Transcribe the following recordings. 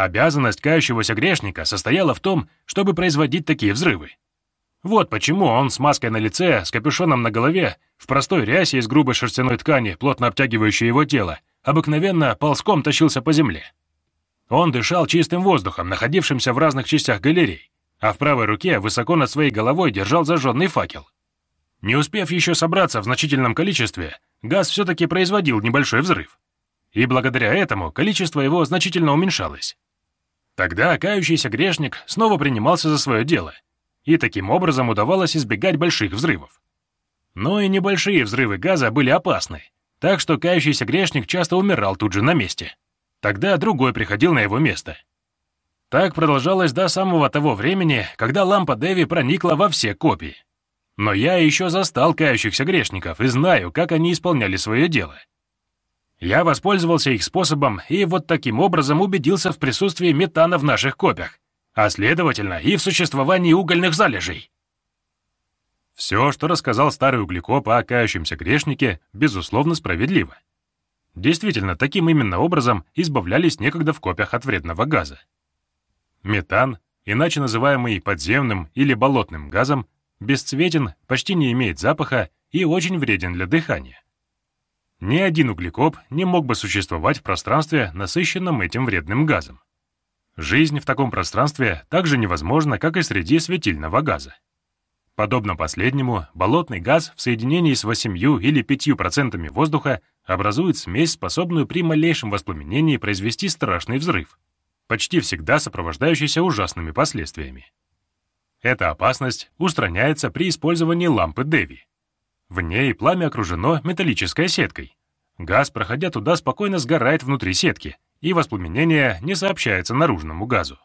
Обязанность кающегося грешника состояла в том, чтобы производить такие взрывы. Вот почему он с маской на лице, с капюшоном на голове, в простой рясе из грубой шерстяной ткани, плотно обтягивающей его тело, обыкновенно ползком тащился по земле. Он дышал чистым воздухом, находившимся в разных частях галерей, а в правой руке высоко над своей головой держал зажженный факел. Не успев еще собраться в значительном количестве, газ все-таки производил небольшой взрыв. И благодаря этому количество его значительно уменьшалось. Тогда кающийся грешник снова принимался за свое дело, и таким образом удавалось избегать больших взрывов. Но и небольшие взрывы газа были опасны, так что кающийся грешник часто умирал тут же на месте. Тогда другой приходил на его место. Так продолжалось до самого того времени, когда лампа Дэви проникла во все копии. Но я еще застал кающихся грешников и знаю, как они исполняли свое дело. Я воспользовался их способом и вот таким образом убедился в присутствии метана в наших копиях, а следовательно и в существовании угольных залежей. Все, что рассказал старый углекоп о кающемся грешнике, безусловно справедливо. Действительно, таким именно образом избавлялись некогда в копиях от вредного газа. Метан, иначе называемый подземным или болотным газом, бесцветен, почти не имеет запаха и очень вреден для дыхания. Ни один углекоп не мог бы существовать в пространстве, насыщенном этим вредным газом. Жизнь в таком пространстве также невозможна, как и среди светильного газа. Подобно последнему, болотный газ в соединении с 8 или 5% воздуха образует смесь, способную при малейшем воспламенении произвести страшный взрыв, почти всегда сопровождающийся ужасными последствиями. Эта опасность устраняется при использовании лампы Деви. В ней пламя окружено металлической сеткой. Газ, проходя туда, спокойно сгорает внутри сетки, и воспламенение не сообщается наружному газу.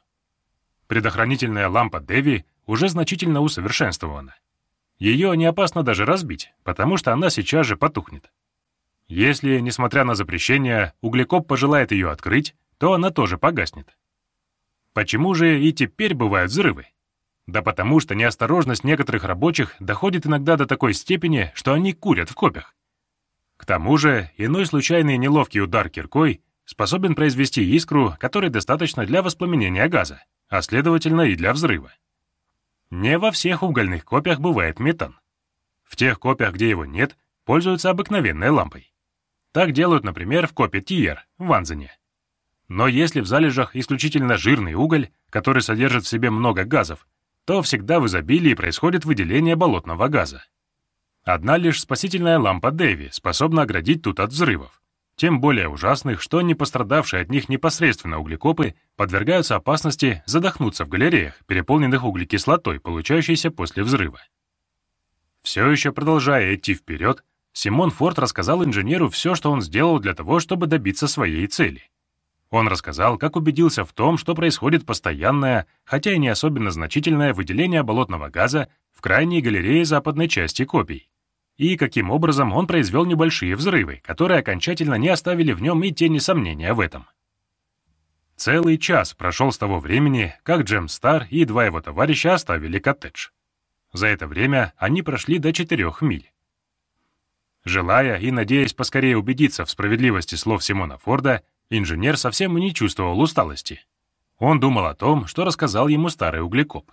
Предохранительная лампа Деви уже значительно усовершенствована. Ее не опасно даже разбить, потому что она сейчас же потухнет. Если, несмотря на запрещение, углекоп пожелает ее открыть, то она тоже погаснет. Почему же и теперь бывают взрывы? Да потому что неосторожность некоторых рабочих доходит иногда до такой степени, что они курят в копях. К тому же, иной случайный неловкий удар киркой способен произвести искру, которой достаточно для воспламенения газа, а следовательно и для взрыва. Не во всех угольных копиях бывает метан. В тех копиях, где его нет, пользуются обыкновенной лампой. Так делают, например, в копе Тиер в Ванзене. Но если в залежах исключительно жирный уголь, который содержит в себе много газов, то всегда в изобилии происходит выделение болотного газа. Одна лишь спасительная лампа Дэви способна оградить тут от взрывов, тем более ужасных, что не пострадавшие от них непосредственно углекопы подвергаются опасности задохнуться в галереях, переполненных углекислотой, получающейся после взрыва. Все еще продолжая идти вперед, Симон Форд рассказал инженеру все, что он сделал для того, чтобы добиться своей цели. Он рассказал, как убедился в том, что происходит постоянное, хотя и не особенно значительное выделение болотного газа в крайней галерее западной части копий, и каким образом он произвел небольшие взрывы, которые окончательно не оставили в нем и тени сомнения в этом. Целый час прошел с того времени, как Джем Стар и два его товарища оставили коттедж. За это время они прошли до четырех миль. Желая и надеясь поскорее убедиться в справедливости слов Симона Форда, Инженер совсем не чувствовал усталости. Он думал о том, что рассказал ему старый углекоп.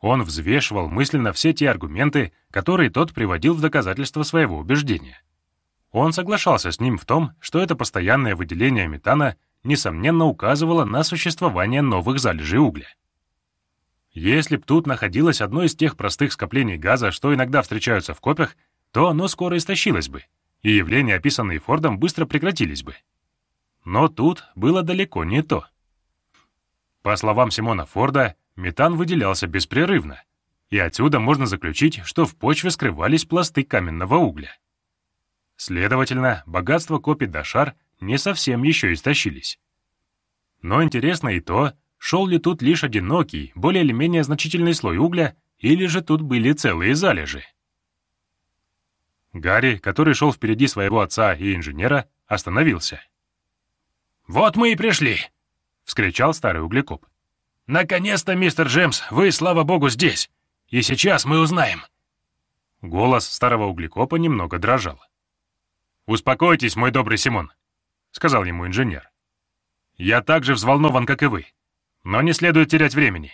Он взвешивал мысленно все те аргументы, которые тот приводил в доказательство своего убеждения. Он соглашался с ним в том, что это постоянное выделение метана несомненно указывало на существование новых залежей угля. Если б тут находилось одно из тех простых скоплений газа, что иногда встречаются в копях, то оно скоро истощилось бы, и явления, описанные Фордом, быстро прекратились бы. Но тут было далеко не то. По словам Симона Форда, метан выделялся беспрерывно, и отсюда можно заключить, что в почве скрывались пласты каменного угля. Следовательно, богатства копий Дашар не совсем еще истощились. Но интересно и то, шел ли тут лишь одинокий, более или менее значительный слой угля, или же тут были целые залежи. Гарри, который шел впереди своего отца и инженера, остановился. «Вот мы и пришли!» — вскричал старый углекоп. «Наконец-то, мистер Джемс, вы, слава богу, здесь! И сейчас мы узнаем!» Голос старого углекопа немного дрожал. «Успокойтесь, мой добрый Симон», — сказал ему инженер. Я так же взволнован, как и вы. Но не следует терять времени.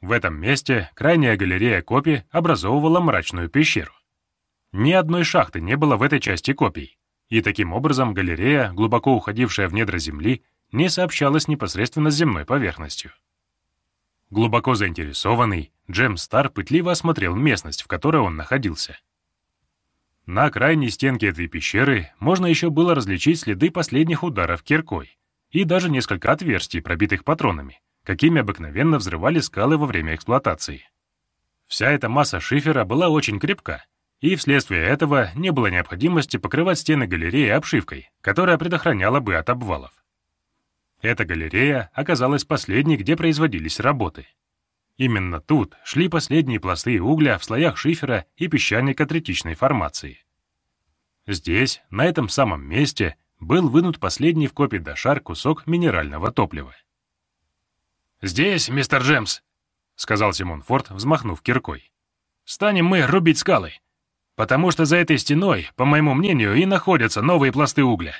В этом месте крайняя галерея копий образовывала мрачную пещеру. Ни одной шахты не было в этой части копий, и таким образом галерея, глубоко уходившая в недра Земли, не сообщалась непосредственно с земной поверхностью. Глубоко заинтересованный, Джем Стар пытливо осмотрел местность, в которой он находился. На крайней стенке этой пещеры можно еще было различить следы последних ударов киркой, и даже несколько отверстий, пробитых патронами, какими обыкновенно взрывали скалы во время эксплуатации. Вся эта масса шифера была очень крепка, и вследствие этого не было необходимости покрывать стены галереи обшивкой, которая предохраняла бы от обвалов. Эта галерея оказалась последней, где производились работы. Именно тут шли последние пласты угля в слоях шифера и песчаника третичной формации. Здесь, на этом самом месте, был вынут последний в копе Дашар кусок минерального топлива. «Здесь, мистер Джемс», — сказал Симон Форд, взмахнув киркой. «Станем мы рубить скалы, потому что за этой стеной, по моему мнению, и находятся новые пласты угля».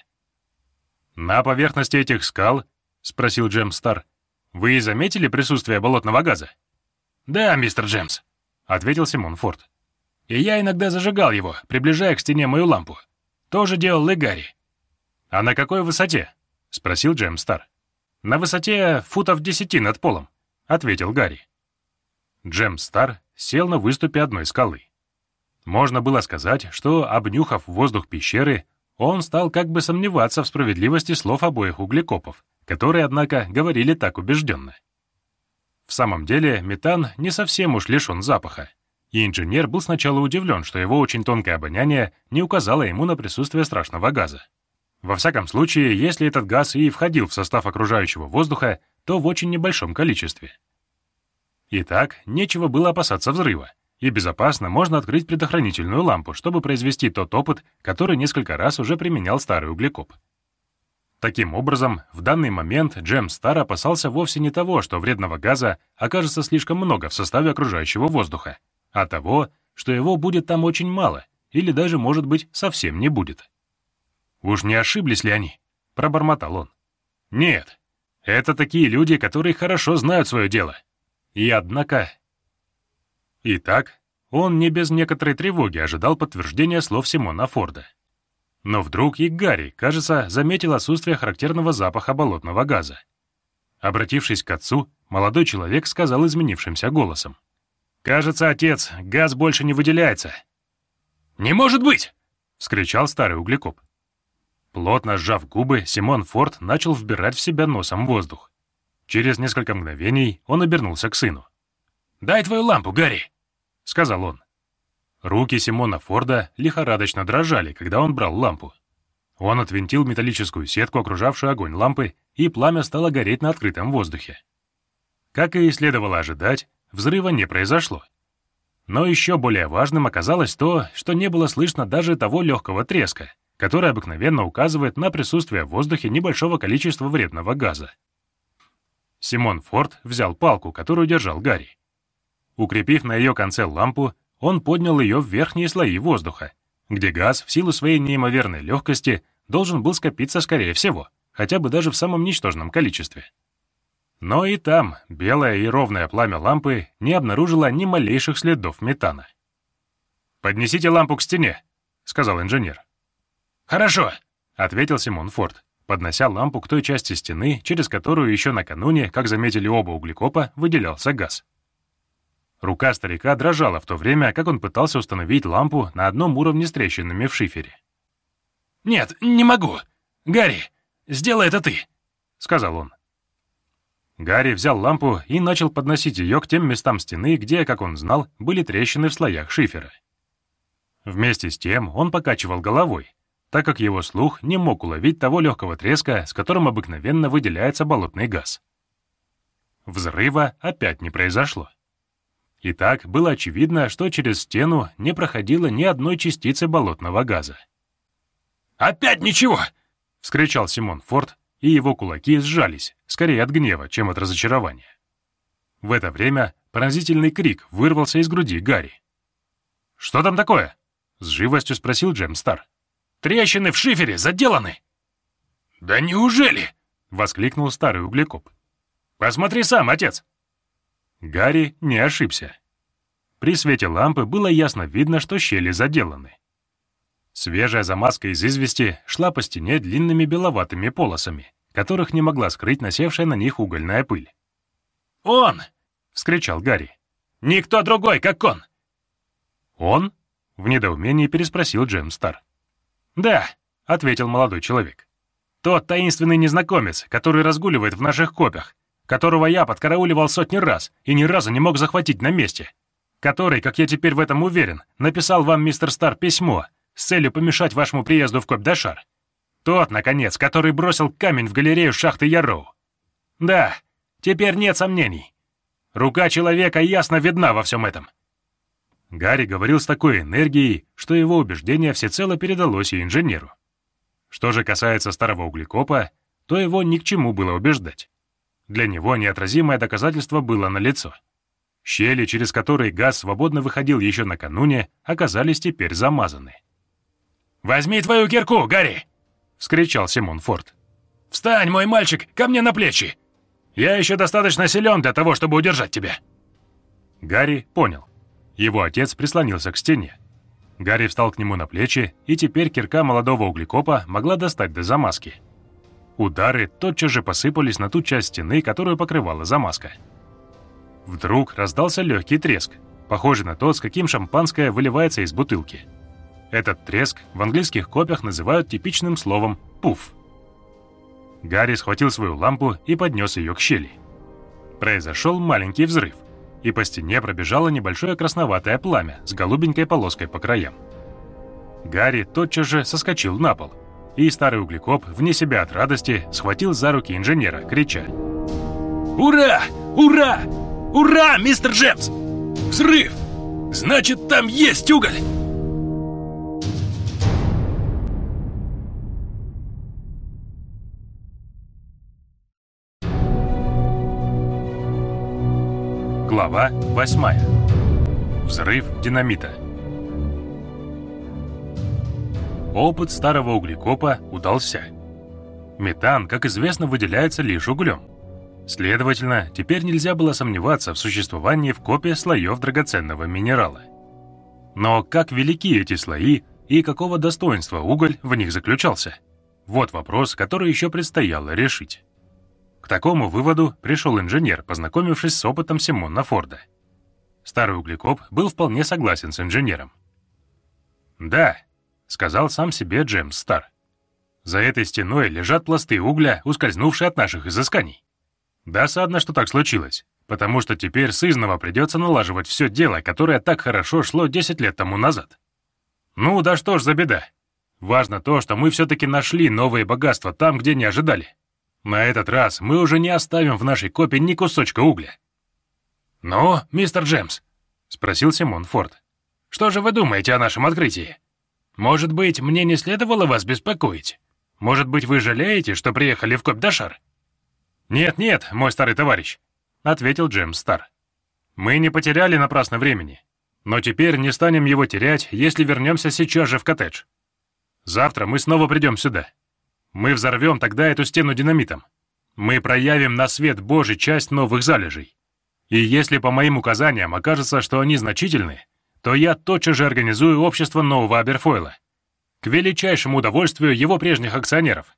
«На поверхности этих скал?» — спросил Джемс Стар. «Вы заметили присутствие болотного газа?» «Да, мистер Джемс», — ответил Симон Форд. «И я иногда зажигал его, приближая к стене мою лампу. Тоже делал и Гарри. «А на какой высоте?» — спросил Джем Стар. «На высоте футов десяти над полом», — ответил Гарри. Джем Стар сел на выступе одной скалы. Можно было сказать, что, обнюхав воздух пещеры, он стал как бы сомневаться в справедливости слов обоих углекопов, которые, однако, говорили так убежденно. В самом деле, метан не совсем уж лишен запаха, и инженер был сначала удивлен, что его очень тонкое обоняние не указало ему на присутствие страшного газа. Во всяком случае, если этот газ и входил в состав окружающего воздуха, то в очень небольшом количестве. Итак, нечего было опасаться взрыва, и безопасно можно открыть предохранительную лампу, чтобы произвести тот опыт, который несколько раз уже применял старый углекоп. Таким образом, в данный момент Джем Стар опасался вовсе не того, что вредного газа окажется слишком много в составе окружающего воздуха, а того, что его будет там очень мало, или даже, может быть, совсем не будет. «Уж не ошиблись ли они?» — пробормотал он. «Нет, это такие люди, которые хорошо знают свое дело. И однако...» Итак, он не без некоторой тревоги ожидал подтверждения слов Симона Форда. Но вдруг и Гарри, кажется, заметил отсутствие характерного запаха болотного газа. Обратившись к отцу, молодой человек сказал изменившимся голосом. «Кажется, отец, газ больше не выделяется». «Не может быть!» — вскричал старый углекоп. Плотно сжав губы, Симон Форд начал вбирать в себя носом воздух. Через несколько мгновений он обернулся к сыну. «Дай твою лампу, Гарри!» — сказал он. Руки Симона Форда лихорадочно дрожали, когда он брал лампу. Он отвинтил металлическую сетку, окружавшую огонь лампы, и пламя стало гореть на открытом воздухе. Как и следовало ожидать, взрыва не произошло. Но еще более важным оказалось то, что не было слышно даже того легкого треска, который обыкновенно указывает на присутствие в воздухе небольшого количества вредного газа. Симон Форд взял палку, которую держал Гарри. Укрепив на ее конце лампу, он поднял ее в верхние слои воздуха, где газ в силу своей неимоверной легкости должен был скопиться скорее всего, хотя бы даже в самом ничтожном количестве. Но и там белое и ровное пламя лампы не обнаружило ни малейших следов метана. «Поднесите лампу к стене», — сказал инженер. «Хорошо», — ответил Симон Форд, поднося лампу к той части стены, через которую еще накануне, как заметили оба углекопа, выделялся газ. Рука старика дрожала в то время, как он пытался установить лампу на одном уровне с трещинами в шифере. «Нет, не могу. Гарри, сделай это ты», — сказал он. Гарри взял лампу и начал подносить ее к тем местам стены, где, как он знал, были трещины в слоях шифера. Вместе с тем он покачивал головой, так как его слух не мог уловить того легкого треска, с которым обыкновенно выделяется болотный газ. Взрыва опять не произошло. Итак, было очевидно, что через стену не проходило ни одной частицы болотного газа. «Опять ничего!» — вскричал Симон Форд, и его кулаки сжались, скорее от гнева, чем от разочарования. В это время пронзительный крик вырвался из груди Гарри. «Что там такое?» — с живостью спросил Джем Стар. Трещины в шифере заделаны!» «Да неужели?» —— воскликнул старый углекоп. «Посмотри сам, отец!» Гарри не ошибся. При свете лампы было ясно видно, что щели заделаны. Свежая замазка из извести шла по стене длинными беловатыми полосами, которых не могла скрыть насевшая на них угольная пыль. «Он!» — вскричал Гарри. «Никто другой, как он!» «Он?» — в недоумении переспросил Джем Стар. «Да», — ответил молодой человек. «Тот таинственный незнакомец, который разгуливает в наших копях, которого я подкарауливал сотни раз и ни разу не мог захватить на месте, который, как я теперь в этом уверен, написал вам, мистер Стар, письмо с целью помешать вашему приезду в Копь-Дашар. Тот, наконец, который бросил камень в галерею шахты Яроу. Да, теперь нет сомнений. Рука человека ясно видна во всем этом. Гарри говорил с такой энергией, что его убеждение всецело передалось и инженеру. Что же касается старого углекопа, то его ни к чему было убеждать. Для него неотразимое доказательство было налицо. Щели, через которые газ свободно выходил еще накануне, оказались теперь замазаны. «Возьми твою кирку, Гарри!» — вскричал Симон Форд. «Встань, мой мальчик, ко мне на плечи! Я еще достаточно силен для того, чтобы удержать тебя!» Гарри понял. Его отец прислонился к стене. Гарри встал к нему на плечи, и теперь кирка молодого углекопа могла достать до замазки. Удары тотчас же посыпались на ту часть стены, которую покрывала замазка. Вдруг раздался легкий треск, похожий на тот, с каким шампанское выливается из бутылки. Этот треск в английских копиях называют типичным словом «пуф». Гарри схватил свою лампу и поднес ее к щели. Произошел маленький взрыв и по стене пробежало небольшое красноватое пламя с голубенькой полоской по краям. Гарри тотчас же соскочил на пол, и старый углекоп, вне себя от радости, схватил за руки инженера, крича. «Ура! Ура! Ура, мистер Джемс! Взрыв! Значит, там есть уголь!» Глава 8. Взрыв динамита. Опыт старого углекопа удался. Метан, как известно, выделяется лишь углем. Следовательно, теперь нельзя было сомневаться в существовании в копе слоев драгоценного минерала. Но как велики эти слои и какого достоинства уголь в них заключался? Вот вопрос, который еще предстояло решить. К такому выводу пришел инженер, познакомившись с опытом Симона Форда. Старый углекоп был вполне согласен с инженером. «Да», — сказал сам себе Джеймс Стар. «За этой стеной лежат пласты угля, ускользнувшие от наших изысканий. Досадно, что так случилось, потому что теперь сызново придется налаживать все дело, которое так хорошо шло 10 лет тому назад. Ну да что ж за беда. Важно то, что мы все-таки нашли новые богатства там, где не ожидали. На этот раз мы уже не оставим в нашей копе ни кусочка угля. «Ну, мистер Джемс?» — спросил Симон Форд. «Что же вы думаете о нашем открытии? Может быть, мне не следовало вас беспокоить? Может быть, вы жалеете, что приехали в Коп-Дашар?» «Нет-нет, мой старый товарищ», — ответил Джемс Стар. «Мы не потеряли напрасно времени, но теперь не станем его терять, если вернемся сейчас же в коттедж. Завтра мы снова придем сюда. Мы взорвем тогда эту стену динамитом. Мы проявим на свет Божий часть новых залежей. И если по моим указаниям окажется, что они значительны, то я тотчас же организую общество нового Аберфойла. К величайшему удовольствию его прежних акционеров.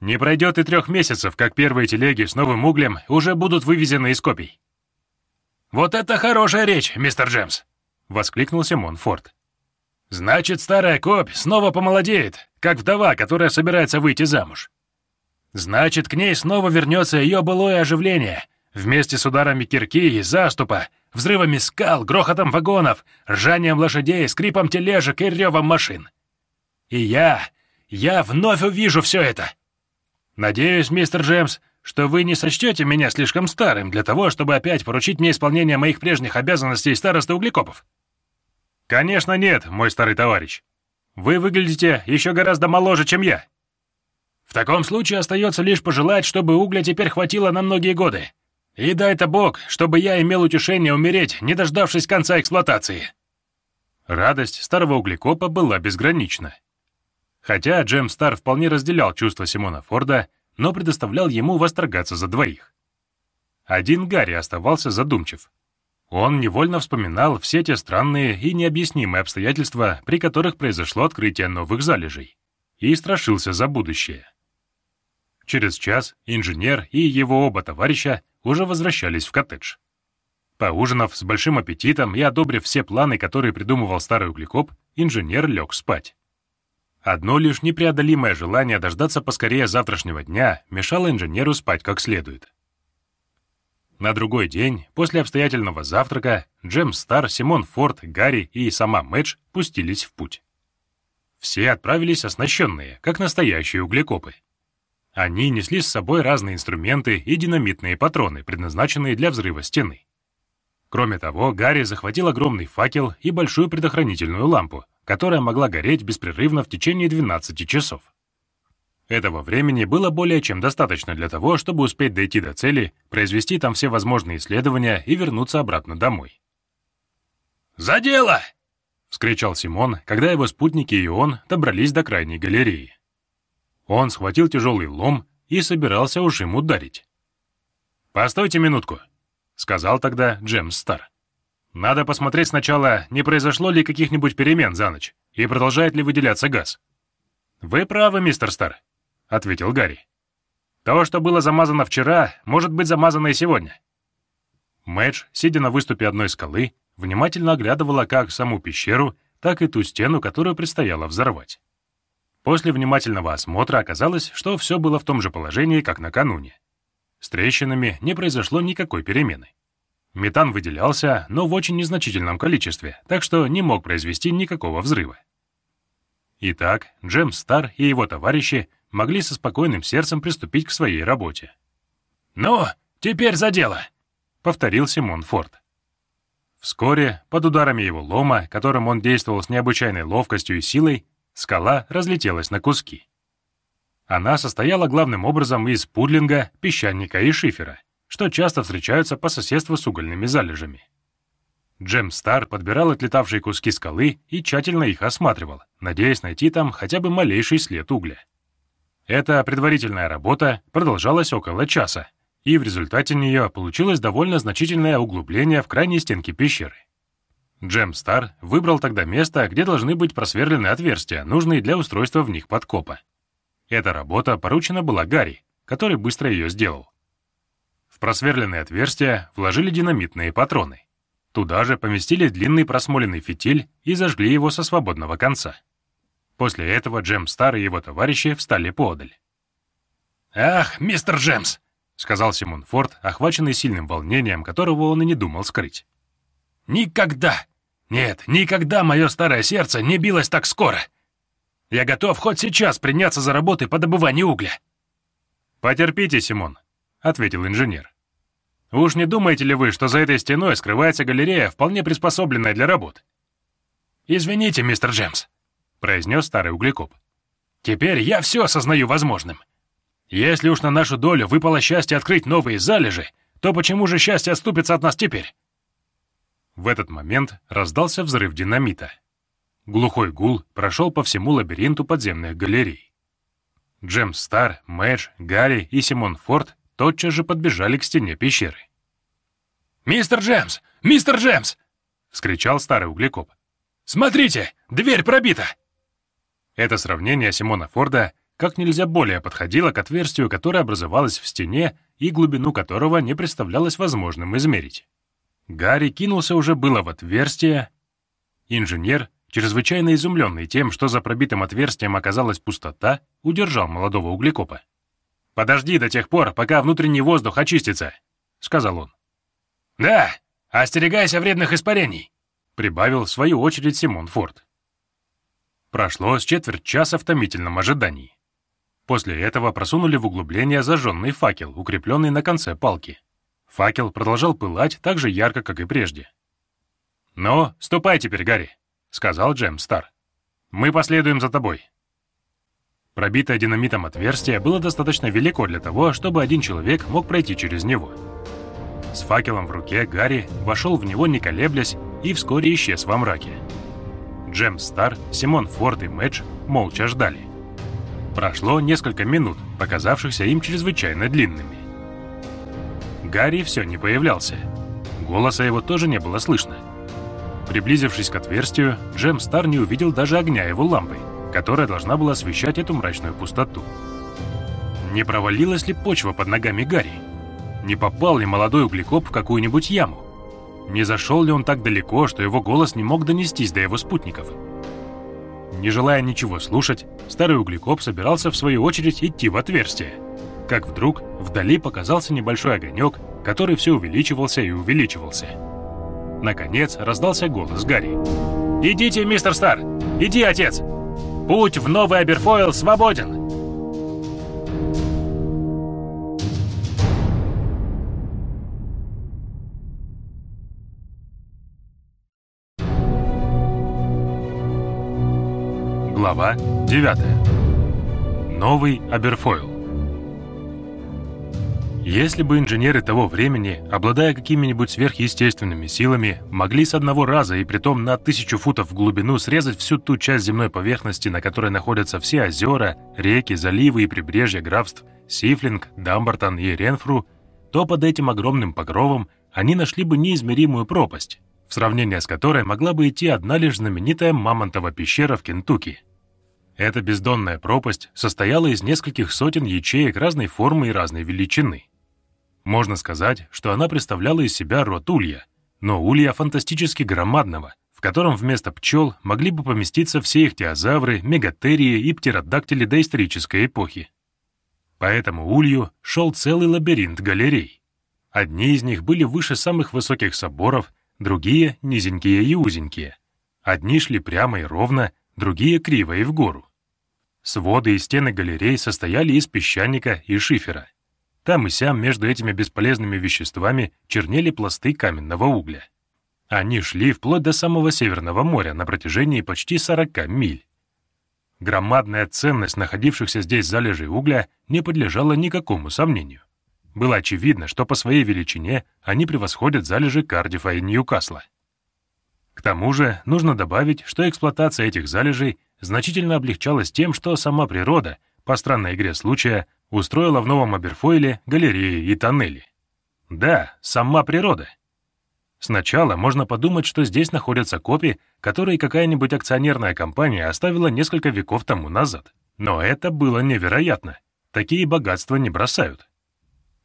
Не пройдет и трех месяцев, как первые телеги с новым углем уже будут вывезены из копий. «Вот это хорошая речь, мистер Джемс!» — воскликнул Симон Форд. Значит, старая копь снова помолодеет, как вдова, которая собирается выйти замуж. Значит, к ней снова вернется ее былое оживление, вместе с ударами кирки и заступа, взрывами скал, грохотом вагонов, ржанием лошадей, скрипом тележек и ревом машин. И я, я вновь увижу все это. Надеюсь, мистер Джемс, что вы не сочтете меня слишком старым для того, чтобы опять поручить мне исполнение моих прежних обязанностей староста углекопов. «Конечно нет, мой старый товарищ. Вы выглядите еще гораздо моложе, чем я». «В таком случае остается лишь пожелать, чтобы угля теперь хватило на многие годы. И дай-то Бог, чтобы я имел утешение умереть, не дождавшись конца эксплуатации». Радость старого углекопа была безгранична. Хотя Джем Стар вполне разделял чувства Симона Форда, но предоставлял ему восторгаться за двоих. Один Гарри оставался задумчив. Он невольно вспоминал все те странные и необъяснимые обстоятельства, при которых произошло открытие новых залежей, и страшился за будущее. Через час инженер и его оба товарища уже возвращались в коттедж. Поужинав с большим аппетитом и одобрив все планы, которые придумывал старый углекоп, инженер лег спать. Одно лишь непреодолимое желание дождаться поскорее завтрашнего дня мешало инженеру спать как следует. На другой день, после обстоятельного завтрака, Джем Стар, Симон Форд, Гарри и сама Мэдж пустились в путь. Все отправились оснащенные, как настоящие углекопы. Они несли с собой разные инструменты и динамитные патроны, предназначенные для взрыва стены. Кроме того, Гарри захватил огромный факел и большую предохранительную лампу, которая могла гореть беспрерывно в течение 12 часов. Этого времени было более чем достаточно для того, чтобы успеть дойти до цели, произвести там все возможные исследования и вернуться обратно домой. «За дело!» — вскричал Симон, когда его спутники и он добрались до крайней галереи. Он схватил тяжелый лом и собирался уж им ударить. «Постойте минутку», — сказал тогда Джемс Стар. «Надо посмотреть сначала, не произошло ли каких-нибудь перемен за ночь и продолжает ли выделяться газ». «Вы правы, мистер Стар», — ответил Гарри. «То, что было замазано вчера, может быть замазано и сегодня». Мэдж, сидя на выступе одной скалы, внимательно оглядывала как саму пещеру, так и ту стену, которую предстояло взорвать. После внимательного осмотра оказалось, что все было в том же положении, как накануне. С трещинами не произошло никакой перемены. Метан выделялся, но в очень незначительном количестве, так что не мог произвести никакого взрыва. Итак, Джем Стар и его товарищи могли со спокойным сердцем приступить к своей работе. «Ну, теперь за дело!» — повторил Симон Форд. Вскоре, под ударами его лома, которым он действовал с необычайной ловкостью и силой, Скала разлетелась на куски. Она состояла главным образом из пудлинга, песчаника и шифера, что часто встречаются по соседству с угольными залежами. Джем Стар подбирал отлетавшие куски скалы и тщательно их осматривал, надеясь найти там хотя бы малейший след угля. Эта предварительная работа продолжалась около часа, и в результате нее получилось довольно значительное углубление в крайней стенке пещеры. Джем Стар выбрал тогда место, где должны быть просверлены отверстия, нужные для устройства в них подкопа. Эта работа поручена была Гарри, который быстро ее сделал. В просверленные отверстия вложили динамитные патроны. Туда же поместили длинный просмоленный фитиль и зажгли его со свободного конца. После этого Джем Стар и его товарищи встали поодаль. «Ах, мистер Джемс!» — сказал Симон Форд, охваченный сильным волнением, которого он и не думал скрыть. Никогда, нет, никогда мое старое сердце не билось так скоро. Я готов хоть сейчас приняться за работы по добыванию угля. «Потерпите, Симон», — ответил инженер. «Уж не думаете ли вы, что за этой стеной скрывается галерея, вполне приспособленная для работ?» «Извините, мистер Джемс», — произнес старый углекоп. «Теперь я все осознаю возможным. Если уж на нашу долю выпало счастье открыть новые залежи, то почему же счастье отступится от нас теперь?» В этот момент раздался взрыв динамита. Глухой гул прошел по всему лабиринту подземных галерей. Джемс Стар, Мэдж, Гарри и Симон Форд тотчас же подбежали к стене пещеры. «Мистер Джемс! Мистер Джемс!» — вскричал старый углекоп. «Смотрите! Дверь пробита!» Это сравнение Симона Форда как нельзя более подходило к отверстию, которое образовалось в стене и глубину которого не представлялось возможным измерить. Гарри кинулся уже было в отверстие. Инженер, чрезвычайно изумленный тем, что за пробитым отверстием оказалась пустота, удержал молодого углекопа. «Подожди до тех пор, пока внутренний воздух очистится», — сказал он. «Да, остерегайся вредных испарений», — прибавил в свою очередь Симон Форд. Прошло с четверть часа в томительном ожидании. После этого просунули в углубление зажженный факел, укрепленный на конце палки. Факел продолжал пылать так же ярко, как и прежде. «Ну, ступай теперь, Гарри», — сказал Джем Стар. «Мы последуем за тобой». Пробитое динамитом отверстие было достаточно велико для того, чтобы один человек мог пройти через него. С факелом в руке Гарри вошел в него, не колеблясь, и вскоре исчез во мраке. Джем Стар, Симон Форд и Мэтч молча ждали. Прошло несколько минут, показавшихся им чрезвычайно длинными. Гарри все не появлялся. Голоса его тоже не было слышно. Приблизившись к отверстию, Джем Стар не увидел даже огня его лампы, которая должна была освещать эту мрачную пустоту. Не провалилась ли почва под ногами Гарри? Не попал ли молодой углекоп в какую-нибудь яму? Не зашел ли он так далеко, что его голос не мог донестись до его спутников? Не желая ничего слушать, старый углекоп собирался в свою очередь идти в отверстие. Как вдруг вдали показался небольшой огонек, который все увеличивался и увеличивался. Наконец раздался голос Гарри. «Идите, мистер Стар! Иди, отец! Путь в Новый Аберфойл свободен!» Глава 9. Новый Аберфойл. Если бы инженеры того времени, обладая какими-нибудь сверхъестественными силами, могли с одного раза и притом на тысячу футов в глубину срезать всю ту часть земной поверхности, на которой находятся все озера, реки, заливы и прибрежья графств Сифлинг, Дамбартон и Ренфру, то под этим огромным покровом они нашли бы неизмеримую пропасть, в сравнение с которой могла бы идти одна лишь знаменитая Мамонтова пещера в Кентукки. Эта бездонная пропасть состояла из нескольких сотен ячеек разной формы и разной величины. Можно сказать, что она представляла из себя род улья, но улья фантастически громадного, в котором вместо пчел могли бы поместиться все ихтиозавры, мегатерии и птеродактили доисторической эпохи. По этому улью шел целый лабиринт галерей. Одни из них были выше самых высоких соборов, другие — низенькие и узенькие. Одни шли прямо и ровно, другие криво и в гору. Своды и стены галерей состояли из песчаника и шифера. Там и сям между этими бесполезными веществами чернели пласты каменного угля. Они шли вплоть до самого Северного моря на протяжении почти 40 миль. Громадная ценность находившихся здесь залежей угля не подлежала никакому сомнению. Было очевидно, что по своей величине они превосходят залежи Кардифа и Ньюкасла. К тому же нужно добавить, что эксплуатация этих залежей значительно облегчалась тем, что сама природа, по странной игре случая, устроила в Новом Аберфойле галереи и тоннели. Да, сама природа. Сначала можно подумать, что здесь находятся копии, которые какая-нибудь акционерная компания оставила несколько веков тому назад. Но это было невероятно. Такие богатства не бросают.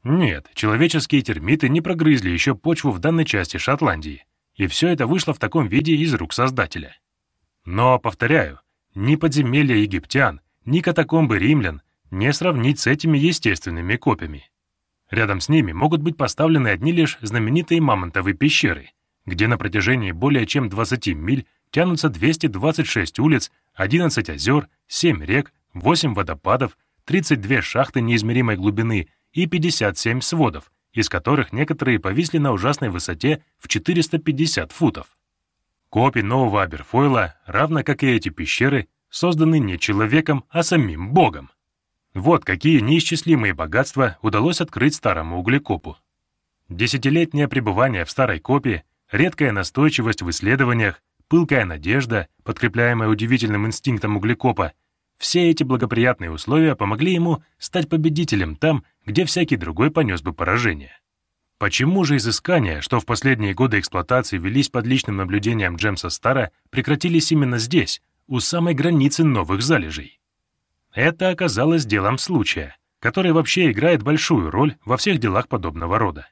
Нет, человеческие термиты не прогрызли еще почву в данной части Шотландии, и все это вышло в таком виде из рук Создателя. Но, повторяю, ни подземелья египтян, ни катакомбы римлян не сравнить с этими естественными копьями. Рядом с ними могут быть поставлены одни лишь знаменитые мамонтовые пещеры, где на протяжении более чем 20 миль тянутся 226 улиц, 11 озер, 7 рек, 8 водопадов, 32 шахты неизмеримой глубины и 57 сводов, из которых некоторые повисли на ужасной высоте в 450 футов. Копи нового Аберфойла, равно как и эти пещеры, созданы не человеком, а самим Богом. Вот какие неисчислимые богатства удалось открыть старому углекопу. Десятилетнее пребывание в старой копе, редкая настойчивость в исследованиях, пылкая надежда, подкрепляемая удивительным инстинктом углекопа, все эти благоприятные условия помогли ему стать победителем там, где всякий другой понес бы поражение. Почему же изыскания, что в последние годы эксплуатации велись под личным наблюдением Джемса Стара, прекратились именно здесь, у самой границы новых залежей? Это оказалось делом случая, который вообще играет большую роль во всех делах подобного рода.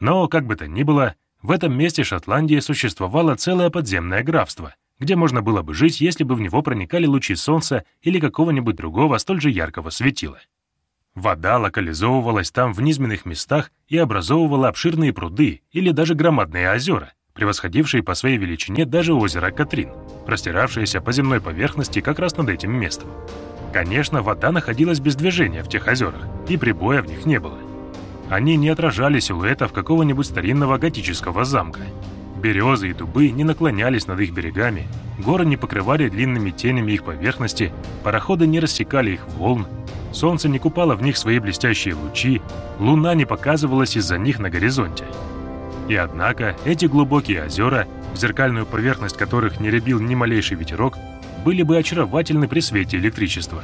Но, как бы то ни было, в этом месте Шотландии существовало целое подземное графство, где можно было бы жить, если бы в него проникали лучи солнца или какого-нибудь другого столь же яркого светила. Вода локализовывалась там в низменных местах и образовывала обширные пруды или даже громадные озера, превосходившие по своей величине даже озеро Катрин, простиравшееся по земной поверхности как раз над этим местом. Конечно, вода находилась без движения в тех озерах, и прибоя в них не было. Они не отражали силуэтов какого-нибудь старинного готического замка. Березы и дубы не наклонялись над их берегами, горы не покрывали длинными тенями их поверхности, пароходы не рассекали их волн, Солнце не купало в них свои блестящие лучи, луна не показывалась из-за них на горизонте. И однако эти глубокие озера, зеркальную поверхность которых не рябил ни малейший ветерок, были бы очаровательны при свете электричества.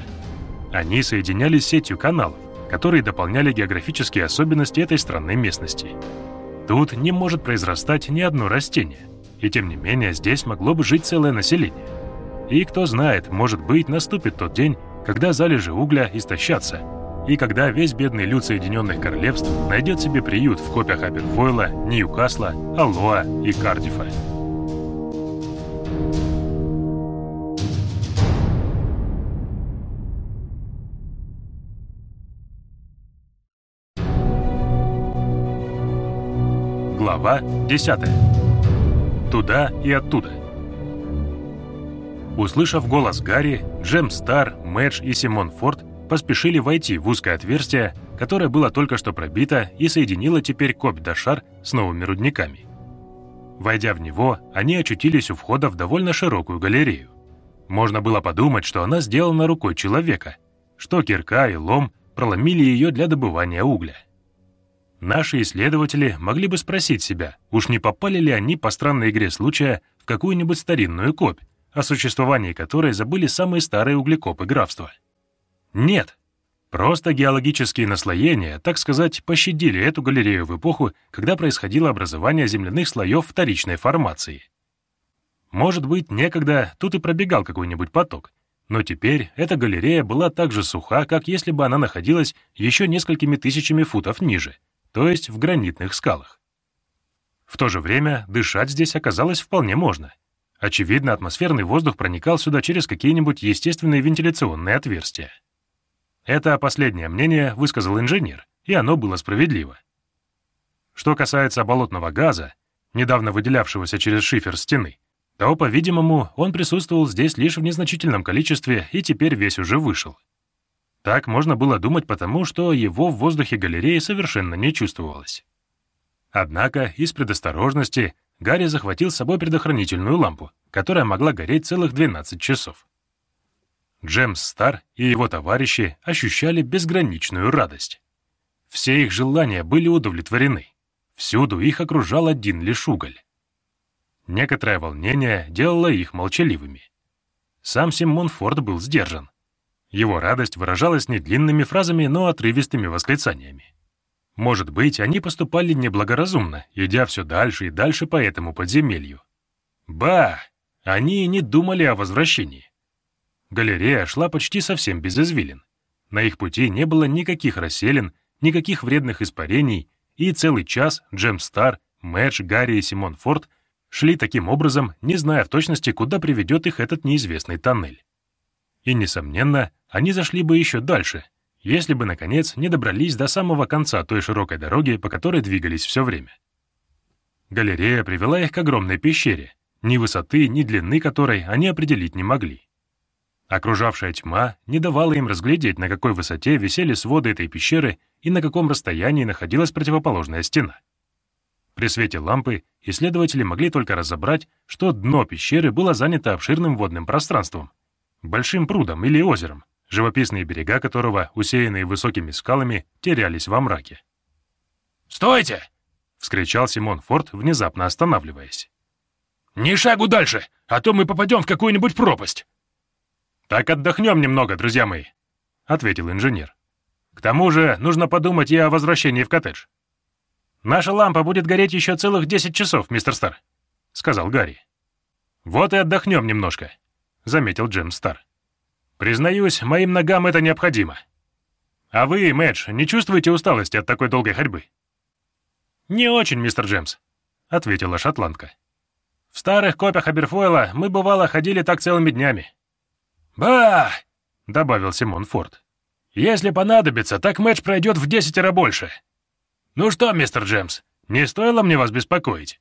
Они соединялись сетью каналов, которые дополняли географические особенности этой странной местности. Тут не может произрастать ни одно растение, и тем не менее здесь могло бы жить целое население. И кто знает, может быть, наступит тот день, когда залежи угля истощатся, и когда весь бедный люд Соединенных Королевств найдет себе приют в копиях Аберфойла, Ньюкасла, Аллоа и Кардифа. Глава 10. Туда и оттуда. Услышав голос Гарри, Джем Стар, Мэдж и Симон Форд поспешили войти в узкое отверстие, которое было только что пробито и соединило теперь копь Дашар с новыми рудниками. Войдя в него, они очутились у входа в довольно широкую галерею. Можно было подумать, что она сделана рукой человека, что кирка и лом проломили ее для добывания угля. Наши исследователи могли бы спросить себя, уж не попали ли они по странной игре случая в какую-нибудь старинную копь, о существовании которой забыли самые старые углекопы графства. Нет. Просто геологические наслоения, так сказать, пощадили эту галерею в эпоху, когда происходило образование земляных слоев вторичной формации. Может быть, некогда тут и пробегал какой-нибудь поток, но теперь эта галерея была так же суха, как если бы она находилась еще несколькими тысячами футов ниже, то есть в гранитных скалах. В то же время дышать здесь оказалось вполне можно. Очевидно, атмосферный воздух проникал сюда через какие-нибудь естественные вентиляционные отверстия. Это последнее мнение высказал инженер, и оно было справедливо. Что касается болотного газа, недавно выделявшегося через шифер стены, то, по-видимому, он присутствовал здесь лишь в незначительном количестве и теперь весь уже вышел. Так можно было думать потому, что его в воздухе галереи совершенно не чувствовалось. Однако, из предосторожности, Гарри захватил с собой предохранительную лампу, которая могла гореть целых 12 часов. Джемс Стар и его товарищи ощущали безграничную радость. Все их желания были удовлетворены. Всюду их окружал один лишь уголь. Некоторое волнение делало их молчаливыми. Сам Симон Форд был сдержан. Его радость выражалась не длинными фразами, но отрывистыми восклицаниями. Может быть, они поступали неблагоразумно, идя все дальше и дальше по этому подземелью. Ба! Они не думали о возвращении. Галерея шла почти совсем без извилин. На их пути не было никаких расселин, никаких вредных испарений, и целый час Джем Стар, Мэдж, Гарри и Симон Форд шли таким образом, не зная в точности, куда приведет их этот неизвестный тоннель. И, несомненно, они зашли бы еще дальше, если бы, наконец, не добрались до самого конца той широкой дороги, по которой двигались все время. Галерея привела их к огромной пещере, ни высоты, ни длины которой они определить не могли. Окружавшая тьма не давала им разглядеть, на какой высоте висели своды этой пещеры и на каком расстоянии находилась противоположная стена. При свете лампы исследователи могли только разобрать, что дно пещеры было занято обширным водным пространством, большим прудом или озером, живописные берега которого, усеянные высокими скалами, терялись во мраке. «Стойте!» — вскричал Симон Форд, внезапно останавливаясь. «Ни шагу дальше, а то мы попадем в какую-нибудь пропасть!» «Так отдохнем немного, друзья мои», — ответил инженер. «К тому же нужно подумать и о возвращении в коттедж». «Наша лампа будет гореть еще целых десять часов, мистер Стар», — сказал Гарри. «Вот и отдохнем немножко», — заметил Джем Стар. «Признаюсь, моим ногам это необходимо. А вы, Мэдж, не чувствуете усталости от такой долгой ходьбы?» «Не очень, мистер Джемс», — ответила шотландка. «В старых копиях Аберфойла мы, бывало, ходили так целыми днями. «Ба!» — добавил Симон Форд. «Если понадобится, так матч пройдет в десятеро больше. Ну что, мистер Джемс, не стоило мне вас беспокоить?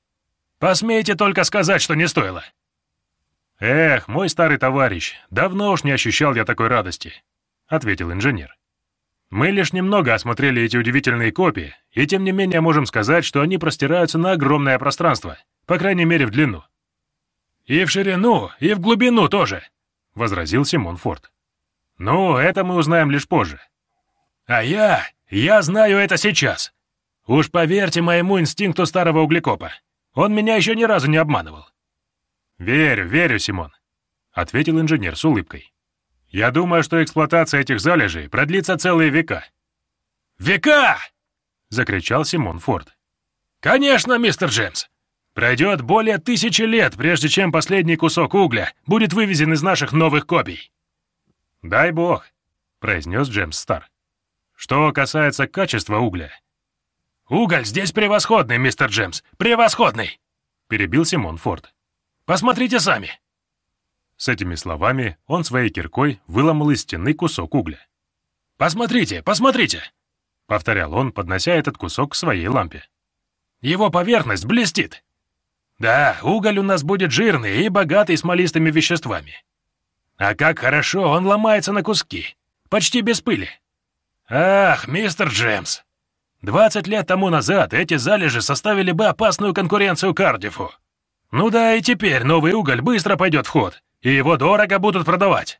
Посмейте только сказать, что не стоило». «Эх, мой старый товарищ, давно уж не ощущал я такой радости», — ответил инженер. «Мы лишь немного осмотрели эти удивительные копии, и тем не менее можем сказать, что они простираются на огромное пространство, по крайней мере в длину». «И в ширину, и в глубину тоже», — возразил Симон Форд. «Ну, это мы узнаем лишь позже». «А я... я знаю это сейчас. Уж поверьте моему инстинкту старого углекопа. Он меня еще ни разу не обманывал». «Верю, верю, Симон», — ответил инженер с улыбкой. Я думаю, что эксплуатация этих залежей продлится целые века». «Века!» — закричал Симон Форд. «Конечно, мистер Джеймс. Пройдет более тысячи лет, прежде чем последний кусок угля будет вывезен из наших новых копий». «Дай бог», — произнес Джеймс Стар. «Что касается качества угля...» «Уголь здесь превосходный, мистер Джеймс, превосходный!» — перебил Симон Форд. «Посмотрите сами!» С этими словами он своей киркой выломал из стены кусок угля. «Посмотрите, посмотрите!» — повторял он, поднося этот кусок к своей лампе. «Его поверхность блестит!» Да, уголь у нас будет жирный и богатый смолистыми веществами. А как хорошо он ломается на куски, почти без пыли. Ах, мистер Джемс, 20 лет тому назад эти залежи составили бы опасную конкуренцию Кардифу. Ну да, и теперь новый уголь быстро пойдет в ход, и его дорого будут продавать.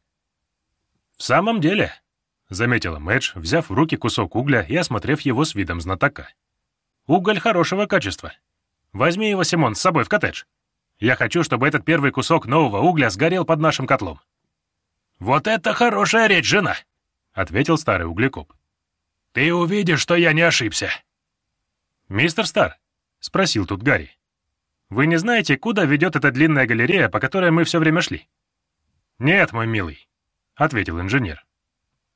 В самом деле, заметила Мэдж, взяв в руки кусок угля и осмотрев его с видом знатока. Уголь хорошего качества. Возьми его, Симон, с собой в коттедж. Я хочу, чтобы этот первый кусок нового угля сгорел под нашим котлом». «Вот это хорошая речь, жена!» — ответил старый углекоп. «Ты увидишь, что я не ошибся». «Мистер Стар», — спросил тут Гарри, — «вы не знаете, куда ведет эта длинная галерея, по которой мы все время шли?» «Нет, мой милый», — ответил инженер.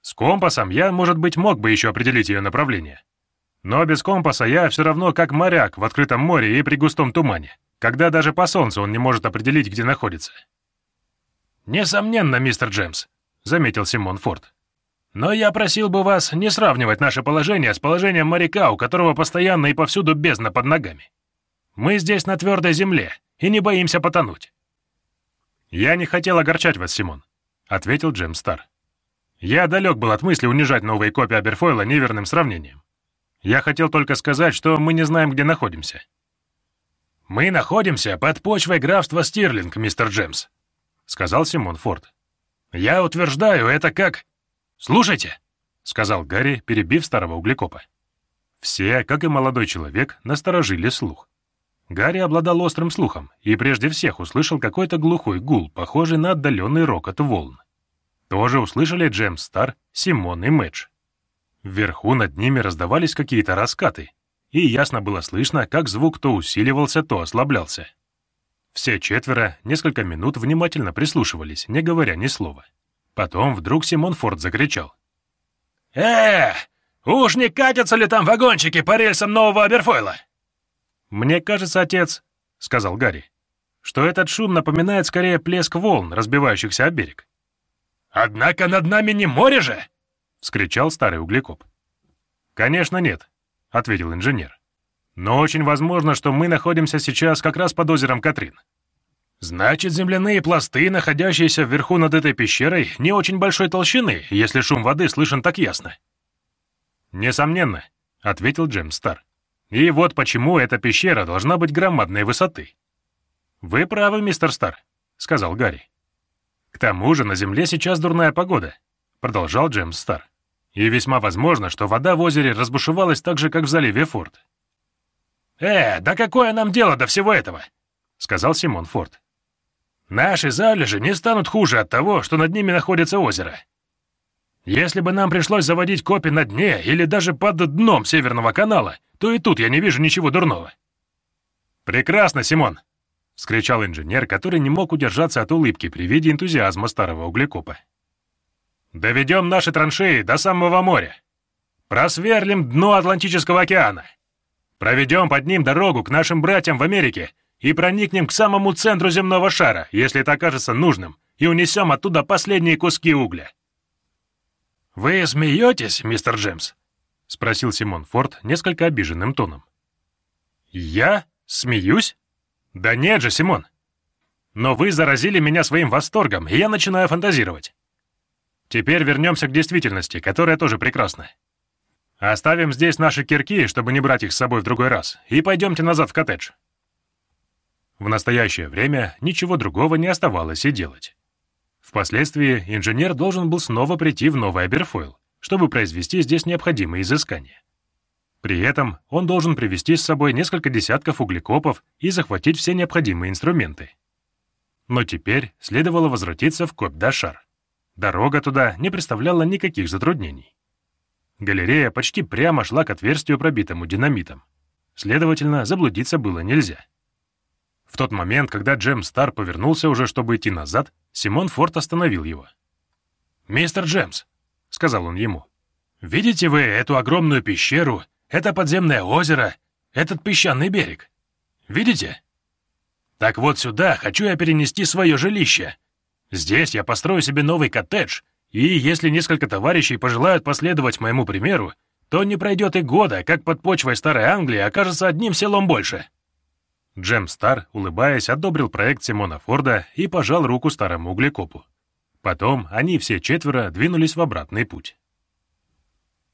«С компасом я, может быть, мог бы еще определить ее направление. Но без компаса я все равно как моряк в открытом море и при густом тумане, когда даже по солнцу он не может определить, где находится. «Несомненно, мистер Джеймс», — заметил Симон Форд. «Но я просил бы вас не сравнивать наше положение с положением моряка, у которого постоянно и повсюду бездна под ногами. Мы здесь на твердой земле и не боимся потонуть». «Я не хотел огорчать вас, Симон», — ответил Джем Стар. «Я далек был от мысли унижать новые копии Аберфойла неверным сравнением. Я хотел только сказать, что мы не знаем, где находимся». «Мы находимся под почвой графства Стирлинг, мистер Джемс», — сказал Симон Форд. «Я утверждаю, это как...» «Слушайте», — сказал Гарри, перебив старого углекопа. Все, как и молодой человек, насторожили слух. Гарри обладал острым слухом и прежде всех услышал какой-то глухой гул, похожий на отдаленный рокот волн. Тоже услышали Джемс Стар, Симон и Мэтч. Вверху над ними раздавались какие-то раскаты, и ясно было слышно, как звук то усиливался, то ослаблялся. Все четверо несколько минут внимательно прислушивались, не говоря ни слова. Потом вдруг Симон Форд закричал. «Э, уж не катятся ли там вагончики по рельсам нового Аберфойла?» «Мне кажется, отец», — сказал Гарри, «что этот шум напоминает скорее плеск волн, разбивающихся о берег». «Однако над нами не море же!» — вскричал старый углекоп. «Конечно нет», — ответил инженер. «Но очень возможно, что мы находимся сейчас как раз под озером Катрин». «Значит, земляные пласты, находящиеся вверху над этой пещерой, не очень большой толщины, если шум воды слышен так ясно». «Несомненно», — ответил Джеймс Стар. «И вот почему эта пещера должна быть громадной высоты». «Вы правы, мистер Стар», — сказал Гарри. «К тому же на Земле сейчас дурная погода, — продолжал Джеймс Стар. «И весьма возможно, что вода в озере разбушевалась так же, как в заливе Форд». «Э, да какое нам дело до всего этого?» — сказал Симон Форд. «Наши залежи не станут хуже от того, что над ними находится озеро. Если бы нам пришлось заводить копи на дне или даже под дном Северного канала, то и тут я не вижу ничего дурного». «Прекрасно, Симон!» — вскричал инженер, который не мог удержаться от улыбки при виде энтузиазма старого углекопа. Доведем наши траншеи до самого моря. Просверлим дно Атлантического океана. Проведем под ним дорогу к нашим братьям в Америке и проникнем к самому центру земного шара, если это окажется нужным, и унесем оттуда последние куски угля. «Вы смеетесь, мистер Джемс?» — спросил Симон Форд несколько обиженным тоном. «Я? Смеюсь? Да нет же, Симон. Но вы заразили меня своим восторгом, и я начинаю фантазировать. Теперь вернемся к действительности, которая тоже прекрасна. Оставим здесь наши кирки, чтобы не брать их с собой в другой раз, и пойдемте назад в коттедж. В настоящее время ничего другого не оставалось и делать. Впоследствии инженер должен был снова прийти в Новый Аберфойл, чтобы произвести здесь необходимые изыскания. При этом он должен привезти с собой несколько десятков углекопов и захватить все необходимые инструменты. Но теперь следовало возвратиться в Коп-Дашар Дорога туда не представляла никаких затруднений. Галерея почти прямо шла к отверстию, пробитому динамитом. Следовательно, заблудиться было нельзя. В тот момент, когда Джем Стар повернулся уже, чтобы идти назад, Симон Форд остановил его. «Мистер Джемс», — сказал он ему, — «видите вы эту огромную пещеру, это подземное озеро, этот песчаный берег? Видите? Так вот сюда хочу я перенести свое жилище. Здесь я построю себе новый коттедж, и если несколько товарищей пожелают последовать моему примеру, то не пройдет и года, как под почвой Старой Англии окажется одним селом больше». Джем Стар, улыбаясь, одобрил проект Симона Форда и пожал руку старому углекопу. Потом они все четверо двинулись в обратный путь.